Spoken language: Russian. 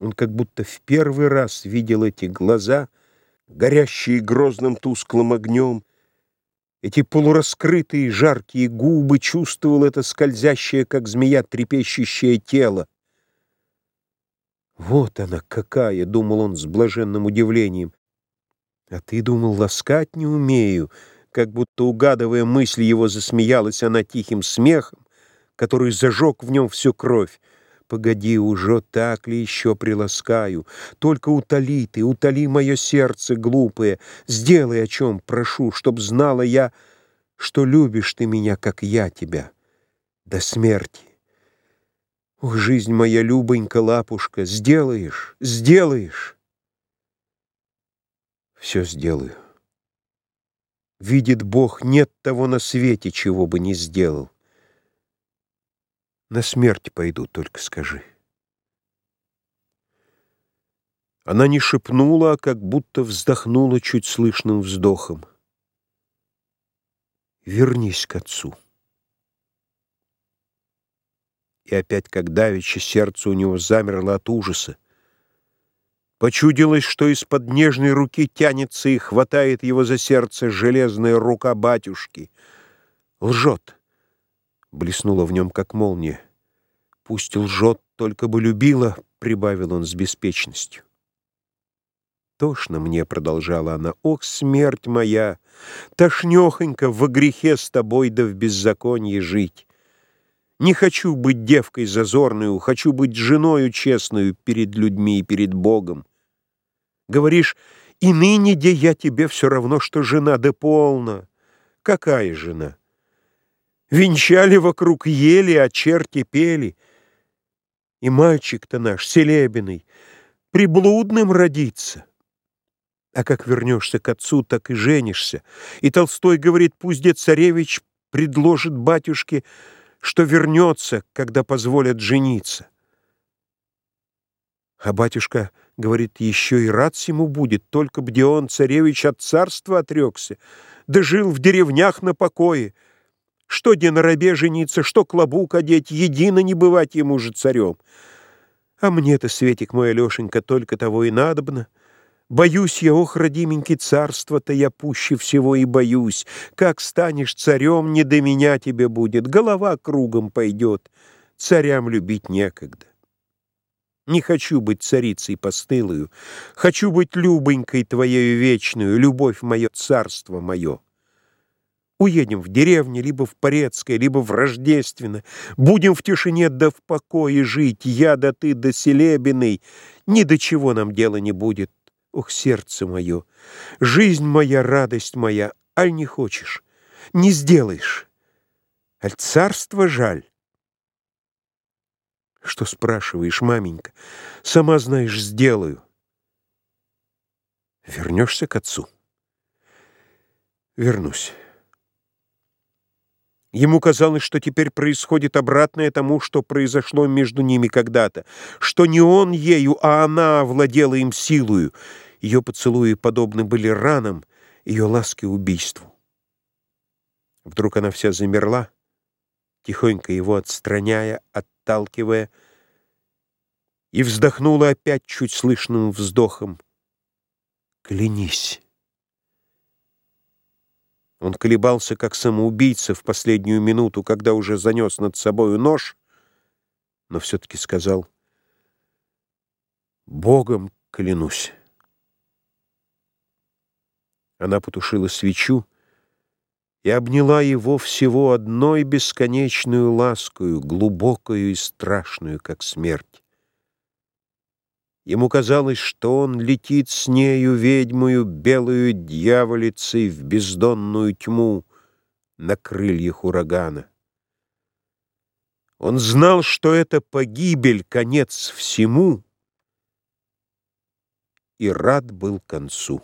Он как будто в первый раз видел эти глаза, горящие грозным тусклым огнем, эти полураскрытые жаркие губы, чувствовал это скользящее, как змея, трепещущее тело. «Вот она какая!» — думал он с блаженным удивлением. «А ты думал, ласкать не умею?» Как будто, угадывая мысль его, засмеялась она тихим смехом, который зажег в нем всю кровь. Погоди уже, так ли еще приласкаю? Только утоли ты, утоли мое сердце глупое. Сделай, о чем прошу, чтоб знала я, что любишь ты меня, как я тебя, до смерти. Ох, жизнь моя, Любонька, лапушка, сделаешь, сделаешь. Все сделаю. Видит Бог, нет того на свете, чего бы не сделал. На смерть пойду, только скажи. Она не шепнула, а как будто вздохнула чуть слышным вздохом. Вернись к отцу. И опять, как давеча, сердце у него замерло от ужаса. Почудилось, что из-под нежной руки тянется и хватает его за сердце железная рука батюшки. Лжет блеснула в нем, как молния. «Пусть лжет, только бы любила», — прибавил он с беспечностью. «Тошно мне», — продолжала она, — «ох, смерть моя! Тошнёхонько во грехе с тобой да в беззаконии жить. Не хочу быть девкой зазорную, хочу быть женою честную перед людьми и перед Богом. Говоришь, и ныне, где я тебе все равно, что жена, да полно. Какая жена?» Венчали вокруг ели, а черти пели. И мальчик-то наш, селебиный, приблудным родится. А как вернешься к отцу, так и женишься. И Толстой говорит, пусть дед царевич предложит батюшке, что вернется, когда позволят жениться. А батюшка говорит, еще и рад ему будет, только б он, царевич, от царства отрекся, да жил в деревнях на покое, что где на рабе жениться, что клобук одеть, едино не бывать ему же царем. А мне-то, Светик мой, Алешенька, только того и надобно. Боюсь я, ох, родименький, царство-то я пуще всего и боюсь. Как станешь царем, не до меня тебе будет, голова кругом пойдет. Царям любить некогда. Не хочу быть царицей постылою, хочу быть любонькой твоею вечную, любовь мое, царство мое. Уедем в деревню, либо в Порецкое, либо в Рождественно. Будем в тишине да в покое жить, я да ты да Селебиной. Ни до чего нам дела не будет. Ох, сердце мое, жизнь моя, радость моя, аль не хочешь, не сделаешь. Аль царство жаль. Что спрашиваешь, маменька? Сама знаешь, сделаю. Вернешься к отцу? Вернусь. Ему казалось, что теперь происходит обратное тому, что произошло между ними когда-то, что не он ею, а она овладела им силою. Ее поцелуи подобны были ранам, ее ласки — убийству. Вдруг она вся замерла, тихонько его отстраняя, отталкивая, и вздохнула опять чуть слышным вздохом. «Клянись!» Он колебался, как самоубийца в последнюю минуту, когда уже занес над собою нож, но все-таки сказал «Богом клянусь». Она потушила свечу и обняла его всего одной бесконечную ласкою, глубокую и страшную, как смерть. Ему казалось, что он летит с нею ведьмою, белую дьяволицей в бездонную тьму на крыльях урагана. Он знал, что это погибель, конец всему, и рад был концу.